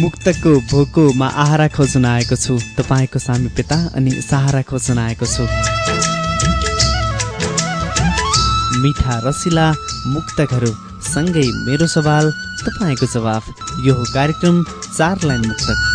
मुक्तको भोकोमा आहारा खोज्न आएको छु। तपाईँको सामिप्यता अनि सहारा खोज्न आएको छु। मिठा रसिला मुक्तकहरू सँगै मेरो सवाल तपाईँको जवाफ। यो कार्यक्रम चार लाइन मुक्तक।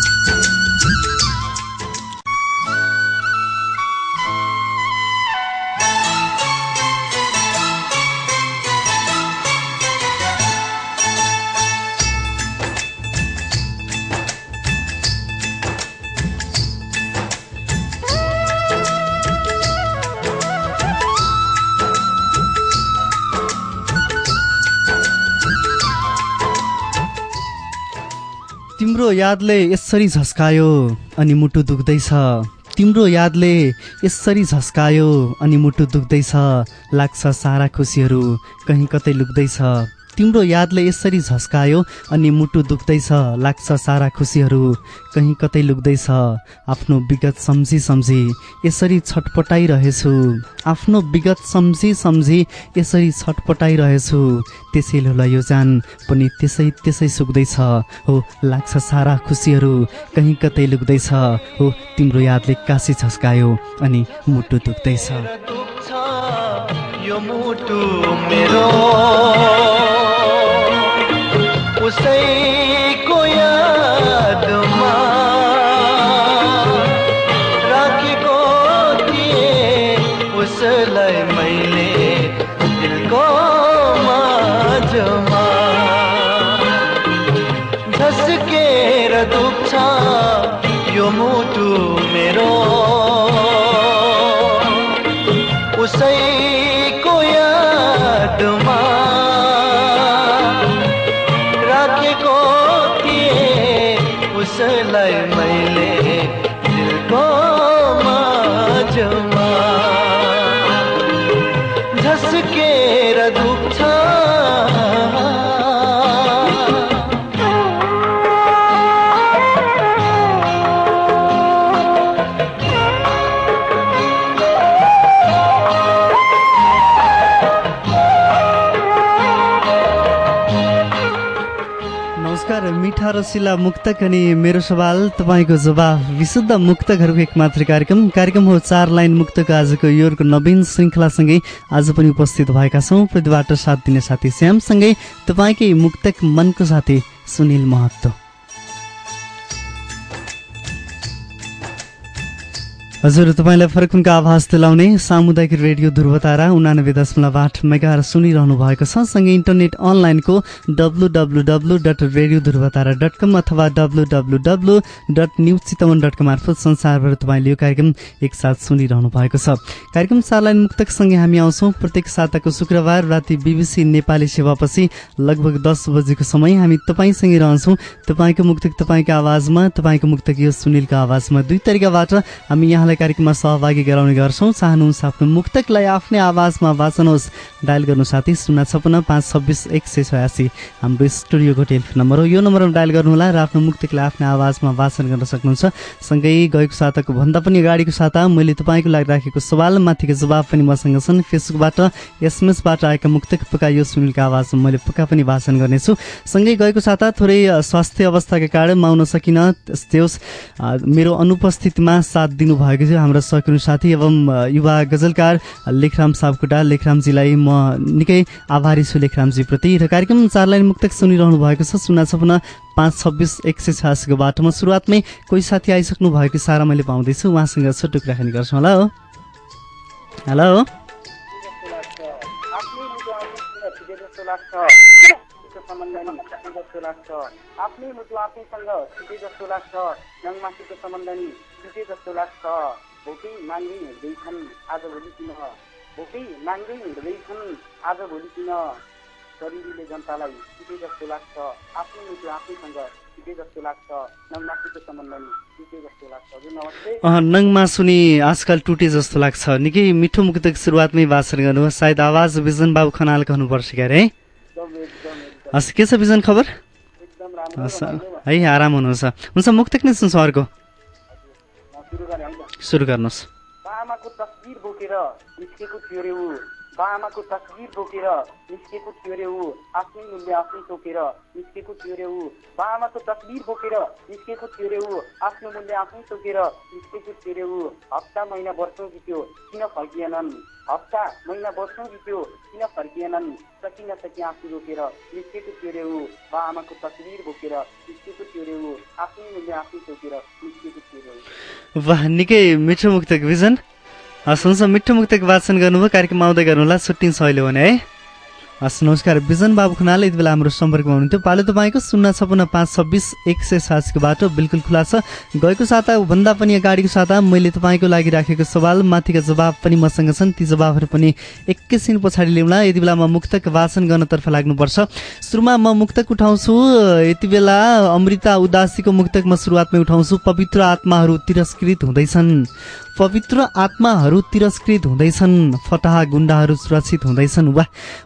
यादले यसरी झस्कायो अनि मुटु दुख्दैछ। तिम्रो यादले यसरी झस्कायो अनि मुटु दुख्दैछ। लाग्छ सारा खुसीहरू कहीँ कतै लुक्दैछ। तिम्रो यादले यसरी झस्कायो अनि मुटु दुख्दैछ। लाग्छ सारा खुसीहरू। कहीँ कतै लुक्दैछ। आफ्नो विगत सम्झी सम्झी यसरी छटपटाइरहेछु। आफ्नो विगत सम्झी सम्झी यसरी छटपटाइरहेछु। त्यसैले यो जान पनि त्यसै त्यसै सुक्दैछ। हो लाग्छ सारा खुसीहरू। कहीँ कतै लुक्दैछ। हो तिम्रो यादले काशी झस्कायो अनि मुटु दुख्दैछ। यो मुटु मेरो। उसैको नमस्कार मिठा रसिला मुक्तक अनि मेरो सवाल तपाईँको जवाफ। विशुद्ध मुक्तकहरूको एक मात्र कार्यक्रम। कार्यक्रम हो चार लाइन मुक्तको आजको योरको नवीन श्रृङ्खलासँगै। आज पनि उपस्थित भएका छौँ। प्रतिबाट साथ दिने साथी श्यामसँगै। तपाईँकै मुक्तक मनको साथी सुनिल महत्व हजुर तपाईँलाई फर्कुनको आवाज दिलाउने सामुदायिक रेडियो ध्रुवतारा उनानब्बे दशमलव आठ मेगा सुनिरहनु भएको छ। सँगै इन्टरनेट अनलाइनको W W W dot radio Dhruvatara dot com अथवा W W W dot news Chitwan dot com मार्फत संसारबाट तपाईँले यो कार्यक्रम एकसाथ सुनिरहनु भएको छ। कार्यक्रम चारलाइन मुक्तकसँगै हामी आउँछौँ। प्रत्येक साताको शुक्रबार राति बिबिसी नेपाली सेवापछि लगभग दस बजेको समय हामी तपाईँसँगै रहन्छौँ। तपाईँको मुक्तक तपाईँको आवाजमा तपाईँको मुक्तक यो सुनिलको आवाजमा। दुई तरिकाबाट हामी यहाँलाई तपाईँलाई कार्यक्रममा सहभागी गराउने गर्छौँ। चाहनुहुन्छ आफ्नो मुक्तकलाई आफ्नै आवाजमा वाचनुहोस् डायल गर्नु साथी शून्य छपन्न पाँच छब्बिस एक सय छयासी। हाम्रो स्टुडियोको टेलिफोन नम्बर हो। यो नम्बरमा डायल गर्नुहोला र आफ्नो मुक्तकलाई आफ्नै आवाजमा वाचन गर्न सक्नुहुन्छ। सँगै गएको साताको भन्दा पनि अगाडिको साता मैले तपाईँको लागि राखेको सवाल माथिको जवाब पनि मसँग छन्। फेसबुकबाट एसएमएसबाट आएका मुक्तक पक्का यो सुनिलको आवाजमा मैले पक्का पनि भाषण गर्नेछु। सँगै गएको साता थोरै स्वास्थ्य अवस्थाका कारण माउन सकिन त्यस्तै होस् मेरो अनुपस्थितिमा साथ दिनुभएको थियो हाम्रो सहकर्मी साथी एवं युवा गजलकार लेखराम सापकोटा। लेखरामजीलाई म निकै आभारी छु लेखरामजीप्रति र कार्यक्रम चार लाइन मुक्तक सुनिरहनु भएको छ। सुना छपन्न पाँच छब्बिस एक सय छयासीको बाटोमा सुरुवातमै कोही साथी आइसक्नु भएको सारा मैले पाउँदैछु। उहाँसँग छोटो कुराकानी गर्छौँ। होला। हो हेलो। आफ्नै मुटु आफैसँग छुटे जस्तो लाग्छ। नङमासीको सम्बन्ध नि छुटे जस्तो लाग्छ? भोकै माग्दै हिँड्दैछन् आजभोलि किन? भोकै माग्दै हिँड्दैछन् आजभोलि किन? शरीरले जनतालाई छुटे जस्तो लाग्छ। आफ्नै मुटु आफैसँग छुटे जस्तो लाग्छ। नङमासीको सम्बन्ध नि छुटे जस्तो लाग्छ। हजुर नमस्ते। नङमासु नि आजकल टुटे जस्तो लाग्छ। निकै मिठो मुक्तको सुरुवातमै भाषण गर्नु सायद आवाज बिजन बाबु खनालको हुनुपर्छ क्यारे है हस् के छ बिजन खबर? है आराम हुनुहुन्छ। हुन्छ मुक्तक नै सुन्छ अर्को। सुरु गर्नुहोस्। आमाको तस्बिर बोकेर निस्केको थियो ऊ। बाआमाको तस्बिर बोकेर निस्केको थियो रे ऊ। आफ्नै मूल्य आफै तोकेर निस्केको थियो रे ऊ। बाआमाको तस्बिर बोकेर निस्केको थियो रे ऊ। आफ्नो मूल्य आफै तोकेर निस्केको थियो रे ऊ। हप्ता महिना वर्षौँ बित्यो किन फर्किएनन्? हप्ता महिना वर्षौँ बित्यो किन फर्किएनन्? सकी आफू रोकेर निस्केको थियो रे ऊ। बाआमाको तस्बिर बोकेर निस्केको थियो रे ऊ। आफ्नै मूल्य आफै तोकेर निस्केको थियो रे ऊ। वाह निकै मिठो मुक्तक विजन। हस् हुन्छ मिठो मुक्तक वाचन गर्नुभयो कार्यक्रममा आउँदै गर्नुहोला सुटिन्छ अहिले भने है? हस् नमस्कार बिजन बाबु खनाल यति बेला हाम्रो सम्पर्कमा हुनुहुन्थ्यो। पालो तपाईँको शून्य छपन्न पाँच छब्बिस एक सय सातको बाटो बिल्कुल खुला छ। गएको साता भन्दा पनि अगाडिको साता मैले तपाईँको लागि राखेको सवाल माथिका जवाब पनि मसँग छन्। ती जवाबहरू पनि एकैछिन पछाडि ल्याउँला यति बेला म मुक्तक वाचन गर्नतर्फ लाग्नुपर्छ। सुरुमा म मुक्तक उठाउँछु। यति बेला अमृता उदासीको मुक्तक म सुरुवातमै उठाउँछु। पवित्र आत्माहरू तिरस्कृत हुँदैछन्। पवित्र आत्माहरू तिरस्कृत हुँदैछन् फटाहा गुन्डाहरू सुरक्षित हुँदैछन्। वा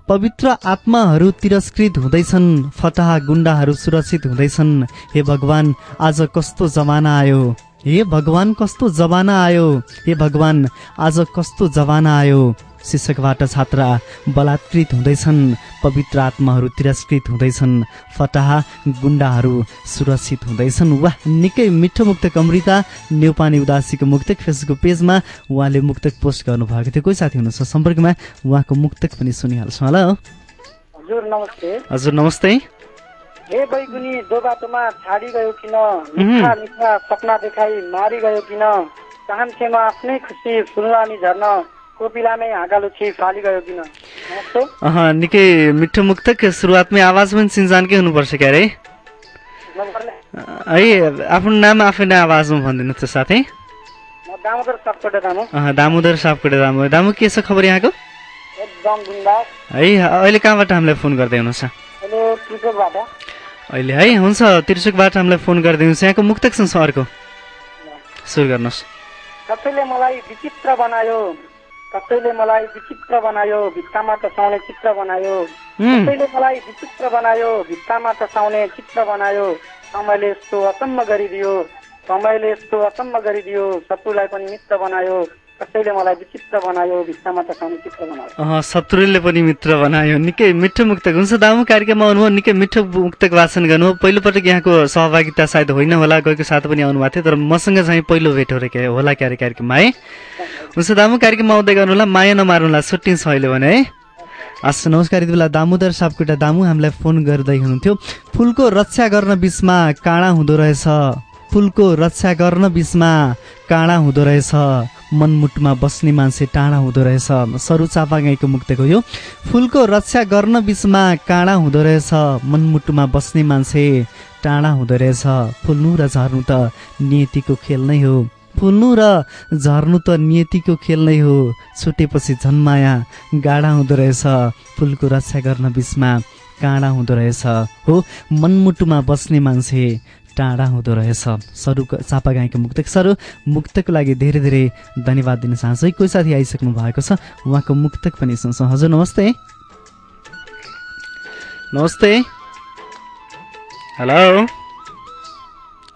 पवित्र आत्माहरू तिरस्कृत हुँदैछन् फटाहा गुन्डाहरू सुरक्षित हुँदैछन्। हे भगवान आज कस्तो जमाना आयो। हे भगवान कस्तो जमाना आयो? हे भगवान आज कस्तो जमाना आयो? शिक्षकबाट छात्रा बलात्कृत हुँदैछन् पवित्र आत्माहरू तिरस्कृत हुँदैछन् फटाहा गुन्डाहरू सुरक्षित हुँदैछन्। वाह निकै मिठो मुक्तक अमृता नेउपाने उदासीको मुक्तक फेसबुक पेजमा उहाँले मुक्तक पोस्ट गर्नुभएको थियो। कोही साथी हुनुहुन्छ सम्पर्कमा? उहाँको मुक्तक पनि सुनिहाल्छौँ। होला। हजुर नमस्ते। हजुर नमस्ते। हे बैगुनी दो बाटोमा छाडी गयो किन मिठा मिठा सपना देखाई मारी गयो किन? चाहन्थेमा आफ्नै खुसी फुल्लानी झर्न कोपिलामै हाँगालुछी फाली गयो किन निकै मिठो मुक्तक सुरुवातमै आवाज पनि सिन्जानकै हुनुपर्छ क्यारे है आफ्नो नाम आफै नै आवाजमा भनिदिनु त साथै। म दामोदर सपकोटे दामो। दामो। के छ खबर यहाँको? है अहिले कहाँबाट हामीलाई फोन गर्दै हुनुहुन्छ? अहिले है हुन्छ। त्रिसुकबाट हामीलाई फोन गरिदिनुहोस्। यहाँको मुक्तक छ अर्को। सुरु गर्नुहोस्। कसैले मलाई विचित्र बनायो कसैले मलाई विचित्र बनायो भित्तामा टसाउने चित्र बनायो कसैले मलाई विचित्र बनायो भित्तामा टसाउने चित्र बनायो समयले यस्तो अचम्म गरिदियो समयले यस्तो अचम्म गरिदियो शत्रुलाई पनि मित्र बनायो कसैले मलाई विचित्र बनायो भित्तामा टसाउने चित्र बनायो। अह, शत्रुले पनि मित्र बनायो। निकै मिठो मुक्तक हुन्छ दामु कार्यक्रममा आउनुभयो। निकै मिठो मुक्तक वाचन गर्नुभयो। पहिलोपटक यहाँको सहभागिता सायद होइन होला। गएको साथ पनि आउनुभएको थियो तर मसँग चाहिँ पहिलो भेट हो रे के होला क्यारे कार्यक्रममा है? हुन्छ दामु कार्यक्रममा आउँदै गर्नुहोला। माया नमार्नुहोला। छुट्टिन्छ अहिले भने है? हस् नमस्कार। यति बेला दामोदर सापकोटा दामु हामीलाई फोन गर्दै हुनुहुन्थ्यो। फुलको रक्षा गर्न बिचमा काँडा हुँदो रहेछ। फुलको रक्षा गर्न बिचमा काँडा हुँदो रहेछ। मनमुटमा बस्ने मान्छे टाढा हुँदो रहेछ। सरु चापागाईको मुक्तको यो। फुलको रक्षा गर्न बिचमा काँडा हुँदो रहेछ। मनमुटुमा बस्ने मान्छे टाढा हुँदो रहेछ। फुल्नु र झर्नु त नियतिको खेल नै हो। फुल्नु र झर्नु त नियतिको खेल नै हो। छुटेपछि झन्माया गाडा हुँदो रहेछ। फुलको रक्षा गर्न बिचमा काँडा हुँदो रहेछ। हो मनमुटुमा बस्ने मान्छे टाढा हुँदो रहेछ। सरु चापा गाईको मुक्तक सर मुक्तको लागि धेरै धेरै धन्यवाद दिन चाहन्छु। है कोही साथी आइसक्नु भएको छ? उहाँको मुक्तक पनि सुन्छौँ। हजुर नमस्ते। नमस्ते। हेलो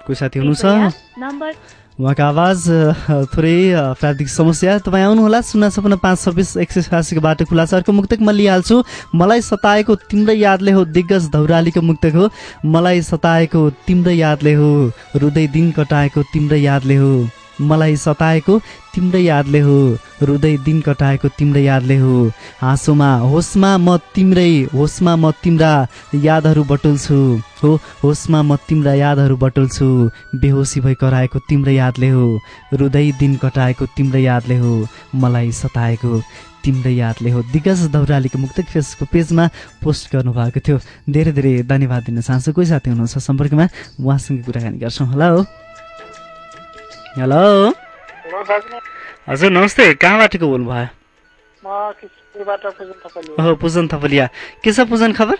कोही साथी हुनुहुन्छ? उहाँको आवाज थोरै प्राविधिक समस्या तपाईँ आउनुहोला शून्य छपन्न पाँच छब्बिस एक सय छयासीको बाटो खुला छ। अर्को मुक्तक म लिइहाल्छु। मलाई सताएको तिम्रै यादले हो दिग्गज धौरालीको मुक्तक हो। मलाई सताएको तिम्रै यादले हो रुदै दिन कटाएको तिम्रै यादले हो। मलाई सताएको तिम्रै यादले हो रुदै दिन कटाएको तिम्रै यादले हो। हाँसोमा होसमा म तिम्रै होसमा म तिम्रा यादहरू बटुल्छु। हो होसमा म तिम्रा यादहरू बटुल्छु। बेहोसी भई कराएको तिम्रै यादले हो रुदै दिन कटाएको तिम्रै यादले हो मलाई सताएको तिम्रै यादले हो। दिग्गज दौरालीको मुक्तक फेसबुक पेजमा पोस्ट गर्नुभएको थियो। धेरै धेरै धन्यवाद दिन चाहन्छु। कोही साथी हुनुहुन्छ सम्पर्कमा उहाँसँग कुराकानी गर्छौँ। होला। हो हेलो। हजुर नमस्ते। कहाँबाट को बोल्नुभयो? ओहो पूजन थपलिया। के छ पूजन खबर?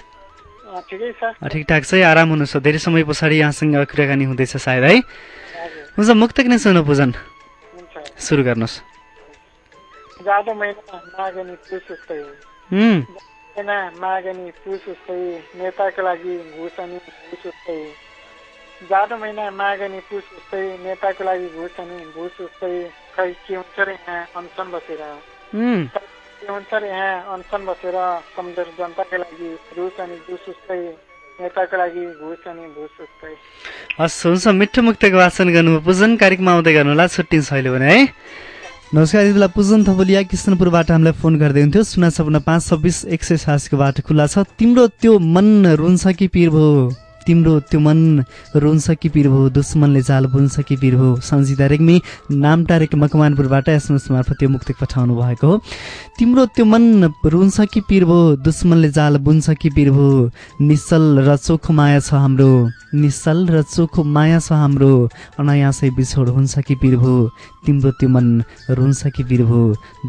ठिकै छ अ, ठिकठाक छ। आराम हुनुहोस् धेरै समय पछाडि यहाँसँग कुराकानी हुँदैछ सायद है? हुन्छ मुक्तक नै सुन्नु पूजन? सुरु गर्नुहोस्। पुस उस्तै उम्, महिना मागनी पुस उस्तै नेताको लागि घुस अनि घुस उस्तै जाडो महिना मागनी पुस उस्तै नेताको लागि घुस अनि घुस उस्तै खै के हुन्छ र यहाँ अनसन बसेर? के अनुसार यहाँ अनसन बसेर कमजोर जनताको लागि रुस अनि जुस उस्तै नेताको लागि घुस अनि घुस उस्तै हस् हुन्छ। मिठो मुक्तको वाचन गर्नुभयो। पूजन कार्यक्रममा आउँदै गर्नुहोला। छुट्टिन्छ अहिले भने है? नमस्कार यति बेला पूजन थपलिया कृष्णपुरबाट हामीलाई फोन गर्दै हुन्थ्यो। सुना सपना पाँच छब्बिस एक सय सातको बाटो खुल्ला छ। तिम्रो त्यो मन रुन्छ कि पिर भयो? तिम्रो त्यो मन रुन्छ कि पिर भयो दुश्मनले जाल बुन्छ कि पिर भयो सन्जिता रेग्मी नाम टारेक मकमानपुरबाट एसएमएस मार्फत यो मुक्ति पठाउनु भएको हो। तिम्रो त्यो मन रुन्छ कि पिर भयो दुश्मनले जाल बुन्छ कि पिर भयो निश्चल र चोखो माया छ हाम्रो। निश्चल र चोखो माया छ हाम्रो। अनायासै बिछोड हुन्छ कि पिर भयो तिम्रो त्यो मन रुन्छ कि पिर भयो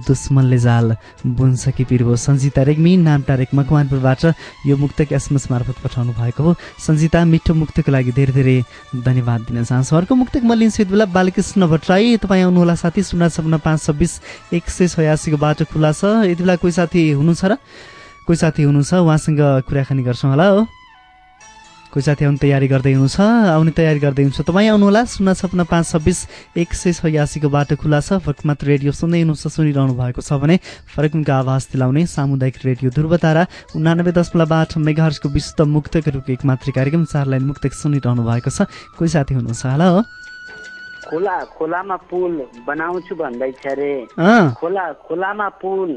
दुश्मनले जाल बुन्छ कि पिर भयो सन्जिता रेग्मी नाम टारेक मकवानपुरबाट यो मुक्तक एसएमएस मार्फत पठाउनु भएको हो। सन्जिता मिठो मुक्तको लागि धेरै धेरै धन्यवाद दिन चाहन्छु। अर्को मुक्तक म लिन्छु यति बेला बालकृष्ण भट्टराई तपाईँ आउनुहोला साथी शून्य छपन्न पाँच छब्बिस एक सय छयासीको बाटो खुला छ। यति बेला कोही साथी हुनु छ र? कोही साथी हुनुहुन्छ? उहाँसँग कुराकानी गर्छौँ होला हो। कोही साथी आउने तयारी गर्दै हुनुहुन्छ? आउने तयारी गर्दै हुनुहुन्छ? तपाईँ आउनुहोला। शून्य छपन्न पाँच छब्बिस एक सय छयासीको बाटो खुला छ। फरक मात्र रेडियो सुन्दै हुनुहुन्छ सुनिरहनु भएको छ भने फरकमको आवाज दिलाउने सामुदायिक रेडियो ध्रुवतारा उनानब्बे दशमलव आठ मेगाहर्सको विशुद्ध मुक्तकहरूको एक मात्र कार्यक्रम चार लाइन मुक्तक सुनिरहनु भएको छ। कोही साथी हुनुहुन्छ? होला। हो खोला खोलामा पुल बनाउँछु भन्दैछ रे। खोला खोलामा पुल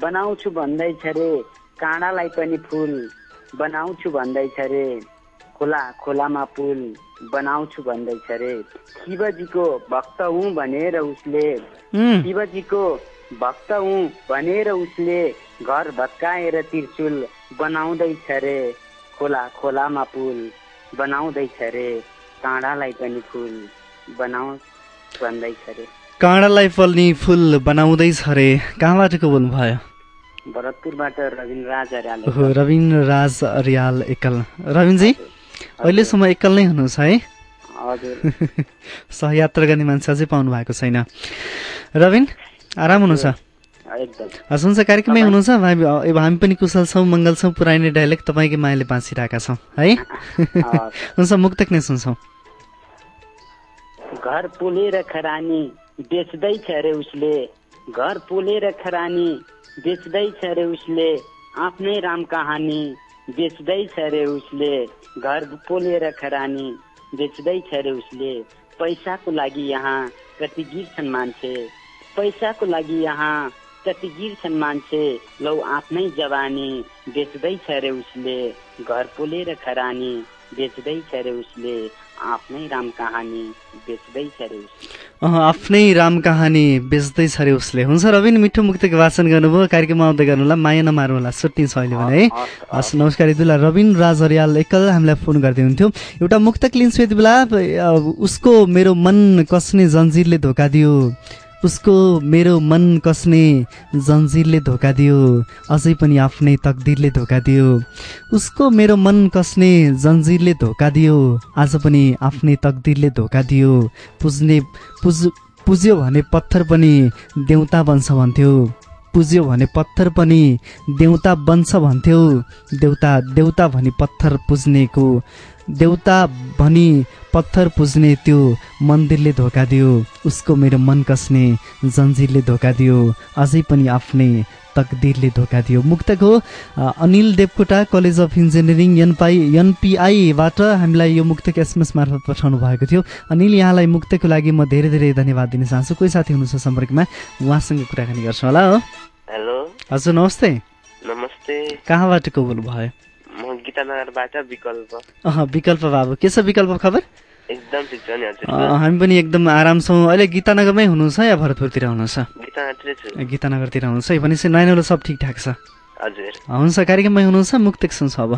बनाउँछु भन्दैछ रे। काँडालाई पनि फुल बनाउँछु भन्दैछ रे। खोला खोलामा पुल बनाउँछु भन्दैछ रे। शिवजीको भक्त हुँ भनेर उसले। शिवजीको भक्त हुँ भनेर उसले घर भत्काएर त्रिशुल बनाउँदैछ रे। खोला खोलामा पुल बनाउँदैछ रे। काँडालाई पनि फुल बनाउ भन्दैछ रे। काँडालाई फल्ने फुल बनाउँदैछ अरे कहाँबाट को बोल्नुभयो? भरतपुरबाट रविन्द्र राज अर्याल रविन्द्र राज अरियाल एकल। रविनजी अहिलेसम्म एकल नै हुनुहुन्छ है। सहयात्रा गर्ने मान्छे अझै पाउनु भएको छैन। रविन आराम हुनुहुन्छ? हुन्छ कार्यक्रममै हुनुहुन्छ? हामी अब हामी पनि कुशल छौँ मङ्गल छौँ पुरानै डाइलेक्ट तपाईँकै मायाले बाँचिरहेका छौँ है। हुन्छ मुक्तक नै सुन्छौँ। घर पोलेर खरानी बेच्दैछ अरे उसले। घर पोलेर खरानी बेच्दैछ अरे उसले। आफ्नै राम कहानी बेच्दैछ अरे उसले घर पोलेर खरानी बेच्दैछ अरे उसले पैसाको लागि यहाँ कति गिर्छन् मान्छे। पैसाको लागि यहाँ कति गिर्छन् मान्छे लौ आफ्नै जवानी बेच्दैछ अरे उसले घर पोलेर खरानी बेच्दैछ अरे उसले आफ्नै राम कहानी बेच्दैछ अरे उसले। आफ्नै राम कहानी बेच्दैछ अरे उसले। हुन्छ रविन मिठो मुक्तको वाचन गर्नुभयो। कार्यक्रममा आउँदै गर्नुहोला माया नमार्नु होला। छुट्टिन्छ अहिले भने है? हस्, नमस्कार यति बेला रविन राज अर्याल एकल हामीलाई फोन गर्दै हुन्थ्यो एउटा मुक्तक लिन्छु यति बेला उसको मेरो मन कस्ने जन्जिरले धोका दियो? उसको मेरो मन कस्ने जन्जिरले धोका दियो अझै पनि आफ्नै तकदिरले धोका दियो। उसको मेरो मन कस्ने जन्जिरले धोका दियो आज पनि आफ्नै तकदिरले धोका दियो। पुज्ने पुज पुज्यो भने पत्थर पनि देउता बन्छ भन्थ्यो। पुज्यो भने पत्थर पनि देउता बन्छ भन्थ्यो। देउता देउता भनी पत्थर पुज्नेको देउता भनी पत्थर पुज्ने त्यो मन्दिरले धोका दियो। उसको मेरो मन कसने जन्जिरले धोका दियो। अझै पनि आफ्नै तकदिरले धोका दियो। मुक्तको a, Anil Devkota college of engineering NPI एनपिआईबाट हामीलाई यो मुक्तक एसएमएस मार्फत पठाउनु भएको थियो। अनिल यहाँलाई मुक्तको लागि म धेरै धेरै धन्यवाद दिन चाहन्छु। कोही साथी हुनुहुन्छ सम्पर्कमा? उहाँसँग कुराकानी गर्छु होला हो। हेलो। हजुर नमस्ते। नमस्ते। कहाँबाट को बोल्नुभयो? म गीतानगरबाट विकल्प विकल्प बाबु। के छ विकल्प खबर? एकदम ठिक छ नि हजुर। हामी पनि एकदम आराम छौँ अहिले गीतानगरमै हुनुहुन्छ या भरतपुरतिर हुनुहुन्छ? गीतानगरतिरै हुनुहुन्छ भनेपछि नानीहरू सब ठिकठाक छ। हजुर। हुन्छ कार्यक्रममै हुनुहुन्छ मुक्तक सुन्छ अब।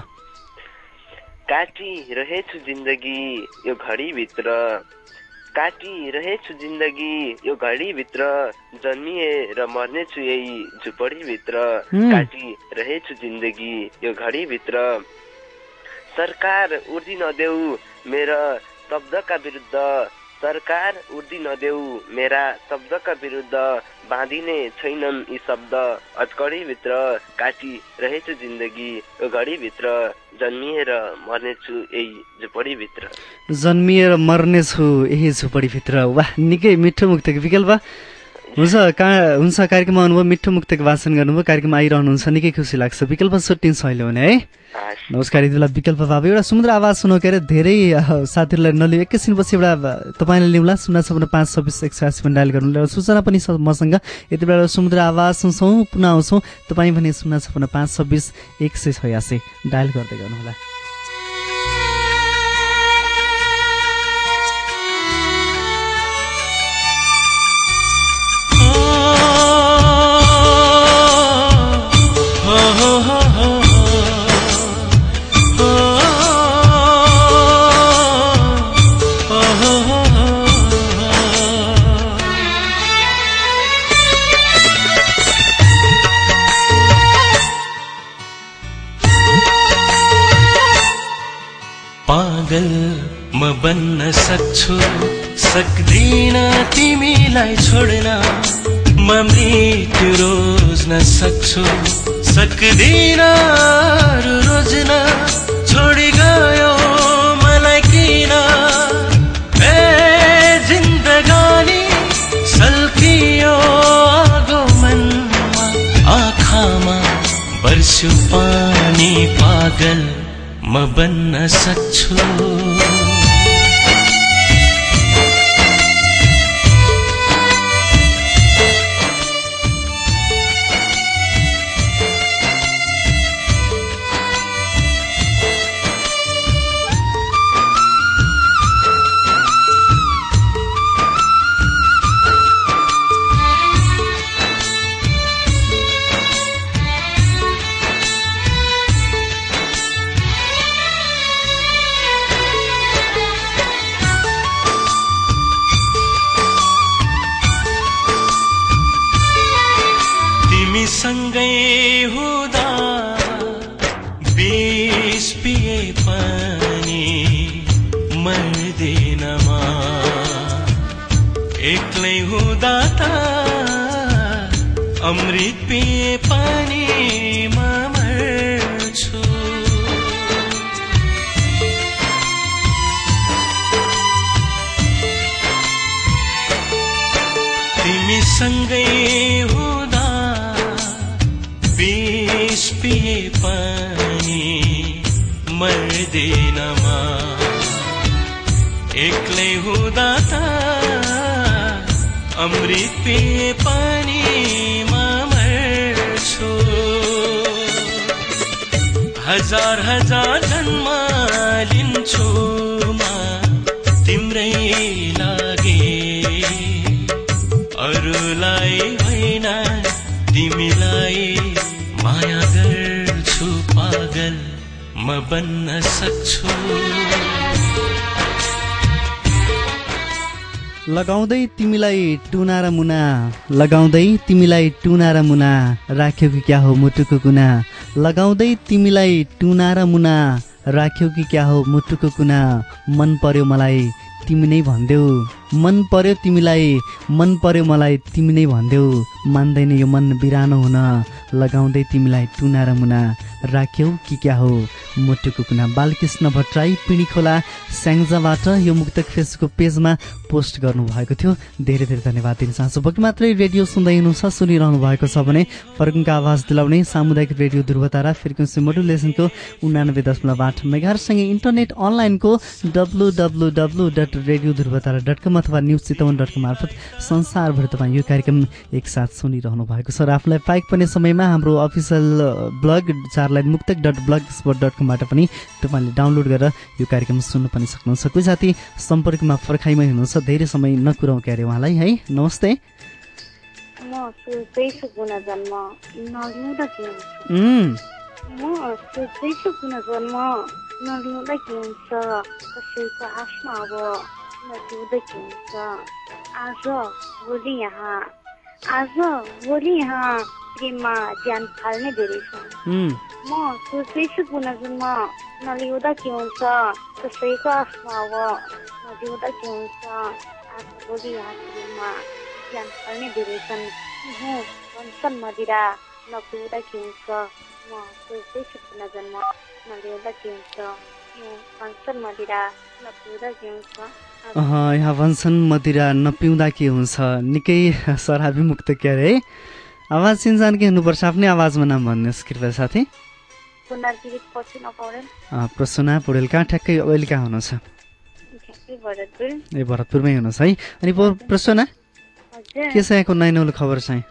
काटिरहेछु जिन्दगी यो घडीभित्र। काटिरहेछु जिन्दगी यो घडीभित्र। जन्मिए र मर्नेछु यही झुपडीभित्र। काटिरहेछु जिन्दगी यो घडीभित्र। सरकार उर्दी नदेऊ मेरा शब्दका विरुद्ध सरकार उर्दी नदेऊ मेरा शब्दका विरुद्ध बाँधिने छैनन् यी शब्द। अचकडीभित्र काटिरहेछु जिन्दगी घडीभित्र जन्मिएर मर्नेछु यही झुपडीभित्र। जन्मिएर मर्नेछु यही झुपडीभित्र। वाह निकै मिठो मुक्तक विकल्प। हुन्छ का हुन्छ कार्यक्रममा आउनुभयो मिठो मुक्तको वाचन गर्नुभयो कार्यक्रममा आइरहनुहुन्छ निकै खुसी लाग्छ। विकल्प सुटिन्छ अहिले भने है? नमस्कार यति बेला विकल्प बाबु एउटा सुन्दर आवाज सुनौ के अरे धेरै साथीहरूलाई नलियो। एकैछिनपछि एउटा तपाईँले लिउँला शून्य छपन्न पाँच छब्बिस एक सय पनि डायल गर्नु एउटा सूचना पनि छ मसँग। यति बेला एउटा सुन्दर आवाज सुन्छौँ पुनः आउँछौँ। तपाईँ भने शून्य छपन्न पाँच छब्बिस एक सय छयासी डायल गर्दै गर्नुहोला पागल म बन्न सक्छु सक्दिन तिमीलाई छोड्न। म मृत्यु रोज्न सक्छु। सक्दिन रोज्न छोडी गयो मलाई किन? ए जिन्दगानी सल्कियो आगो आँखामा बर्स्यो पानी पागल म बन्न सक्छु। बिस पिए पनि मर्दिनमा एक्लै हुँदा त अमृत पिए पनि। एक्लै हुँदा अमृत पिए पनि म मर्छु हजार हजार जन्म लिन्छु म तिम्रै लागि। अरूलाई होइन तिमीलाई माया गर्छु पागल म बन्न सक्छु। लगाउँदै तिमीलाई टुना र मुना लगाउँदै तिमीलाई टुना र मुना राख्यो कि क्या हो मुटुको कुना लगाउँदै तिमीलाई टुना र मुना राख्यो कि क्या हो मुटुको कुना मन पर्यो मलाई तिमी नै भनिदेऊ। मन पर्यो तिमीलाई मन पर्यो मलाई तिमी नै भनिदेऊ। मान्दैन यो मन बिरानो हुन लगाउँदै तिमीलाई टुना र मुना। राख्यौ कि क्या हो? मुटुको कुना। बालकृष्ण भट्टराई पिँढी खोला स्याङ्जाबाट यो मुक्तक फेसबुक पेजमा पोस्ट गर्नुभएको थियो। धेरै धेरै धन्यवाद दिन चाहन्छु। भोलि मात्रै रेडियो सुन्दै हुनुहुन्छ सुनिरहनु भएको छ भने फर्कुङको आवाज दिलाउने सामुदायिक रेडियो ध्रुवतारा फ्रिक्वेन्सी मोडुलेसनको उनानब्बे दशमलव आठ मेगाहरूसँगै इन्टरनेट अनलाइनको W W W dot radio Dhruvatara dot com अथवा न्युज चितवन डट कम मार्फत संसारभर तपाईँ यो कार्यक्रम एकसाथ सुनिरहनु भएको छ। र आफूलाई पाइक पर्ने समयमा हाम्रो अफिसियल ब्लग चार लाइन मुक्तक डट ब्लग स्पोर्ट डट कमबाट पनि तपाईँले डाउनलोड गरेर यो कार्यक्रम सुन्न पनि सक्नुहुन्छ। कोही साथी सम्पर्कमा पर्खाइमै हुनुहुन्छ धेरै समय नकुराउँ क्यारे उहाँलाई है? नमस्ते। म आशमा अब नजिउँदा के हुन्छ आज भोलि यहाँ आज भोलि यहाँ प्रेममा ज्यान फाल्ने धेरै उम्, म सोच्दैछु जन्म नलिउँदा के हुन्छ कसैको आशमा अब के हुन्छ आज भोलि यहाँ प्रेममा ज्यान फाल्ने धेरै छन् मदिरा नपिउँदा के हुन्छ म जन्म के हुन्छ यहाँ भन्छन् मदिरा नपिउँदा के हुन्छ? निकै सराबी मुक्त के अरे? है आवाज चिन्जान के हुनुपर्छ आफ्नै आवाजमा नाम भन्नुहोस् कृपया साथी। पौडेल कहाँ? ठ्याक्कै अहिले कहाँ हुनुहुन्छ? ए भरतपुरमै हुनुहोस् है। अनि प- प्रसन्ना हजुर। के छ यहाँको नैनौलो खबर चाहिँ?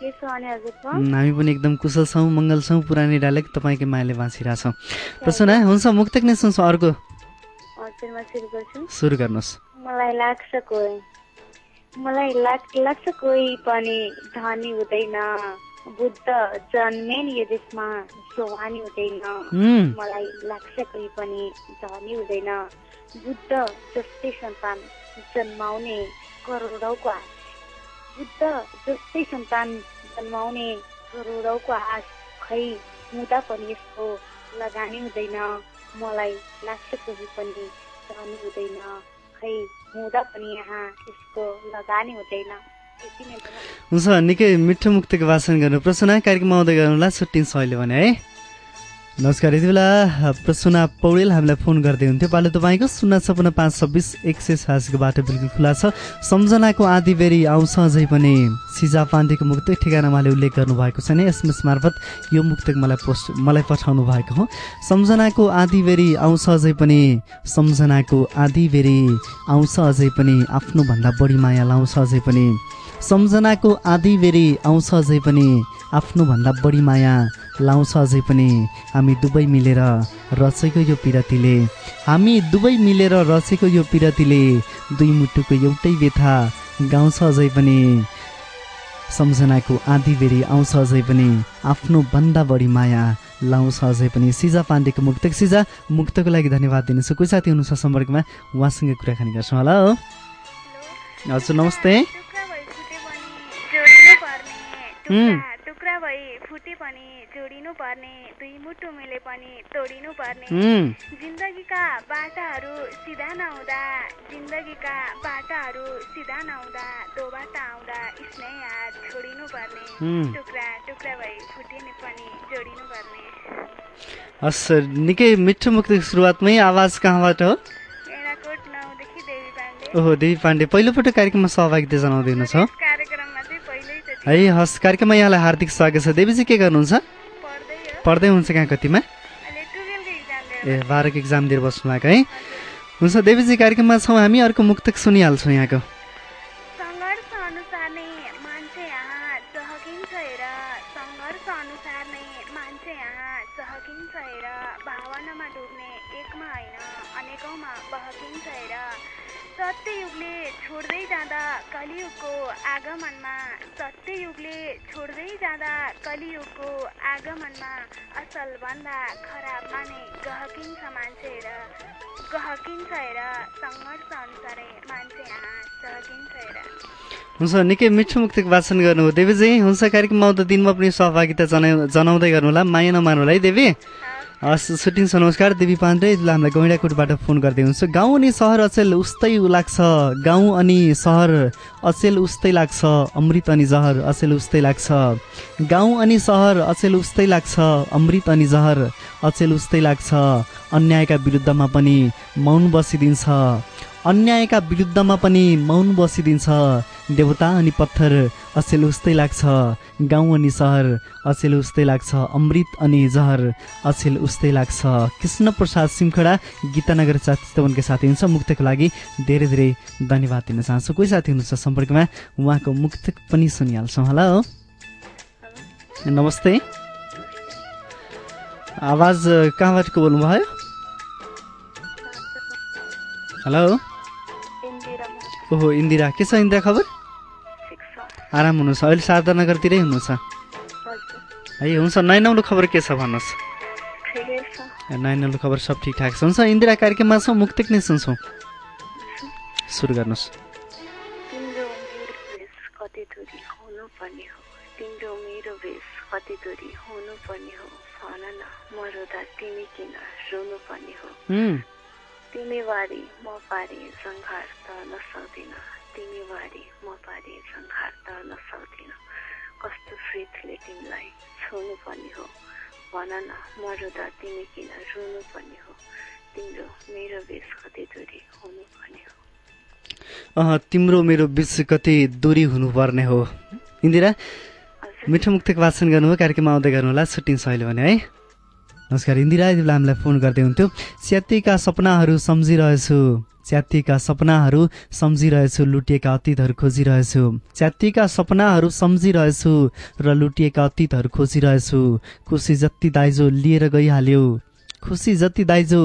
हामी पनि एकदम कुशल छौँ मङ्गल छौँ पुरानै डालेक तपाईँकै मायाले बाँचिरहेछौँ प्रसन्ना हुन्छ मुक्तक नै सुन्छौँ अर्को। सुरु गर्नुहोस्। मलाई लाग्छ कोही मलाई लाग लाग्छ कोही पनि धनी हुँदैन बुद्ध जन्मे नि यो देशमा सोहानी हुँदैन। मलाई लाग्छ कोही पनि धनी हुँदैन बुद्ध जस्तै सन्तान जन्माउने करोडौँको आश बुद्ध जस्तै सन्तान जन्माउने करोडौँको आश खै हुँदा पनि यसको लगानी हुँदैन। मलाई लाग्छ कोही पनि धनी हुँदैन। खै हुँदा पनि यहाँ यसको लगानी हुँदैन। हुन्छ निकै मिठो मुक्तको भाषण गर्नु प्रसन्ना। कार्यक्रममा आउँदै गर्नुला छुट्टिन्छ अहिले भने है। नमस्कार यति बेला प्रसन्ना पौडेल हामीलाई फोन गर्दै हुन्थ्यो पालो तपाईँको शून्य छपन्न पाँच छब्बिस एक सय छयासीको बाटो बिल्कुल खुला छ। सम्झनाको आधी बेरी आउँछ अझै पनि। सिजा पाण्डेको मुक्तक ठेगाना उहाँले उल्लेख गर्नुभएको छ नि एसएमएस मार्फत यो मुक्तक मलाई पोस्ट मलाई पठाउनु भएको हो। सम्झनाको आधी बेरी आउँछ अझै पनि। सम्झनाको आधी बेरी आउँछ अझै पनि। आफ्नोभन्दा बढी माया लाउँछ अझै पनि। सम्झनाको आधी बेरी आउँछ अझै पनि। आफ्नोभन्दा बढी माया लाउँछ अझै पनि हामी दुवै मिलेर रचेको यो पिरतीले। हामी दुवै मिलेर रचेको यो पिरतीले दुई मुटुको एउटै व्यथा गाउँछ अझै पनि। सम्झनाको आधी बेरी आउँछ अझै पनि। आफ्नो भन्दा बढी माया लाउँछ अझै पनि। सिजा पाण्डेको मुक्तक सिजा मुक्तको लागि धन्यवाद दिनेछु। कोही साथी हुनुहुन्छ सम्पर्कमा? उहाँसँग कुराकानी गर्छौँ। होला। हो हजुर नमस्ते। टुक्रा भई फुटे पनि। जोडिनु पर्ने दुई मुटु मिले पनि तोडिनु पर्ने। जिन्दगीका बाटाहरू सिधा नहुँदा जिन्दगीका बाटाहरू सिधा नहुँदा दोबाट आउँदा स्नेह हात छोडिनु पर्ने। टुक्रा टुक्रा भई फुटिने पनि जोडिनु पर्ने। हस् निकै मिठो मुक्तको सुरुवातमै आवाज कहाँबाट हो? ओहो देवी पाण्डे पहिलोपटक कार्यक्रममा सहभागिता जनाउँदै हुनुहुन्छ है हस् कार्यक्रममा यहाँलाई हार्दिक स्वागत छ। देवीजी के गर्नुहुन्छ? पढ्दै हुन्छ कहाँ कतिमा? ए बाह्रको इक्जाम दिएर बस्नु भएको है। हुन्छ देवीजी कार्यक्रममा छौँ हामी अर्को मुक्तक सुनिहाल्छौँ यहाँको। आगमनमा सत्ययुगले छोड्दै जाँदा कलियुगको आगमनमा असलभन्दा खराबमा नै गहकिन्छ मान्छे हेर गहकिन्छ हेर सङ्घर्ष अनुसारै मान्छे यहाँ चहकिन्छ हेर हुन्छ निकै मिठो मुक्तको वाचन गर्नुभयो देवीजी। हुन्छ कार्यक्रममा आउँदा दिनमा पनि सहभागिता जनाउ जनाउँदै गर्नुहोला माया नमार्नु होला है। देवी हस् सुटिन्छ नमस्कार देवी पाण्डे। हामीलाई गैँडाकोटबाट फोन गर्दै हुन्छ गाउँ अनि सहर अचेल उस्तै लाग्छ। गाउँ अनि सहर अचेल उस्तै लाग्छ। अमृत अनि जहर अचेल उस्तै लाग्छ। गाउँ अनि सहर अचेल उस्तै लाग्छ। अमृत अनि जहर अचेल उस्तै लाग्छ। अन्यायका विरुद्धमा पनि मौन बसिदिन्छ। अन्यायका विरुद्धमा पनि मौन बसिदिन्छ। देवता अनि पत्थर अचेल उस्तै लाग्छ। गाउँ अनि सहर अचेल उस्तै लाग्छ। अमृत अनि जहर अचेल उस्तै लाग्छ। कृष्ण प्रसाद सिमखडा गीतानगर चितवनका साथी हुन्छ मुक्तको लागि धेरै धेरै धन्यवाद दिन चाहन्छु। कोही साथी हुनुहुन्छ सम्पर्कमा? उहाँको मुक्त पनि सुनिहाल्छौँ। होला। हो नमस्ते। आवाज कहाँबाट बोल्नुभयो? हेलो। ओहो इन्दिरा। के छ इन्दिरा खबर? आराम हुनुहुन्छ। अहिले शारदानगरतिरै हुनुहुन्छ। है हुन्छ। नैनौलो खबर के छ भन्नुहोस्? नैनौलो खबर सब ठिकठाक छ। हुन्छ इन्दिरा कार्यक्रममा छौँ मुक्तिक नै सुन्छौँ। सुरु गर्नुहोस्। तिमी बारी म पारी सङ्घार तर्न सक्दिन तिमी बारी म पारी तर्न सक्दिन। कस्तो फ्रिथले तिमीलाई छुनु पर्ने हो। भन न म रुँदा तिमी किन रुनु पर्ने हो? तिम्रो मेरो बेस कति दूरी हुनुपर्ने हो? अह, तिम्रो मेरो बिच कति दूरी हुनुपर्ने हो। इन्दिरा मिठो मुक्तक वाचन गर्नु हो कार्यक्रममा आउँदै गर्नुहोला छुट्टिन्छ अहिले भने है। नमस्कार इन्दिरा हामीलाई फोन गर्दै हुन्थ्यो। च्यातिएका सपनाहरू सम्झिरहेछु। च्यातिएका सपनाहरू सम्झिरहेछु लुटिएका अतीतहरू खोजिरहेछु। च्यातिएका सपनाहरू सम्झिरहेछु र लुटिएका अतीतहरू खोजिरहेछु। खुसी जति दाइजो लिएर गइहाल्यो खुसी जति दाइजो